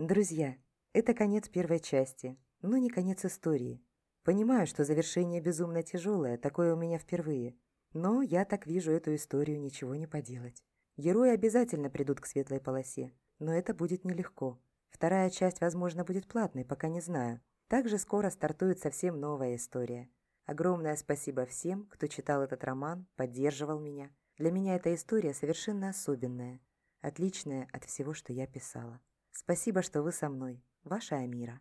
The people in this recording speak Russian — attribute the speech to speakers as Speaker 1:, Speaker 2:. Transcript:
Speaker 1: Друзья, это конец первой части, но не конец истории. Понимаю, что завершение безумно тяжелое, такое у меня впервые. Но я так вижу эту историю, ничего не поделать. Герои обязательно придут к светлой полосе, но это будет нелегко. Вторая часть, возможно, будет платной, пока не знаю. Также скоро стартует совсем новая история. Огромное спасибо всем, кто читал этот роман, поддерживал меня. Для меня эта история совершенно особенная, отличная от всего, что я писала. Спасибо, что вы со мной. Ваша Амира.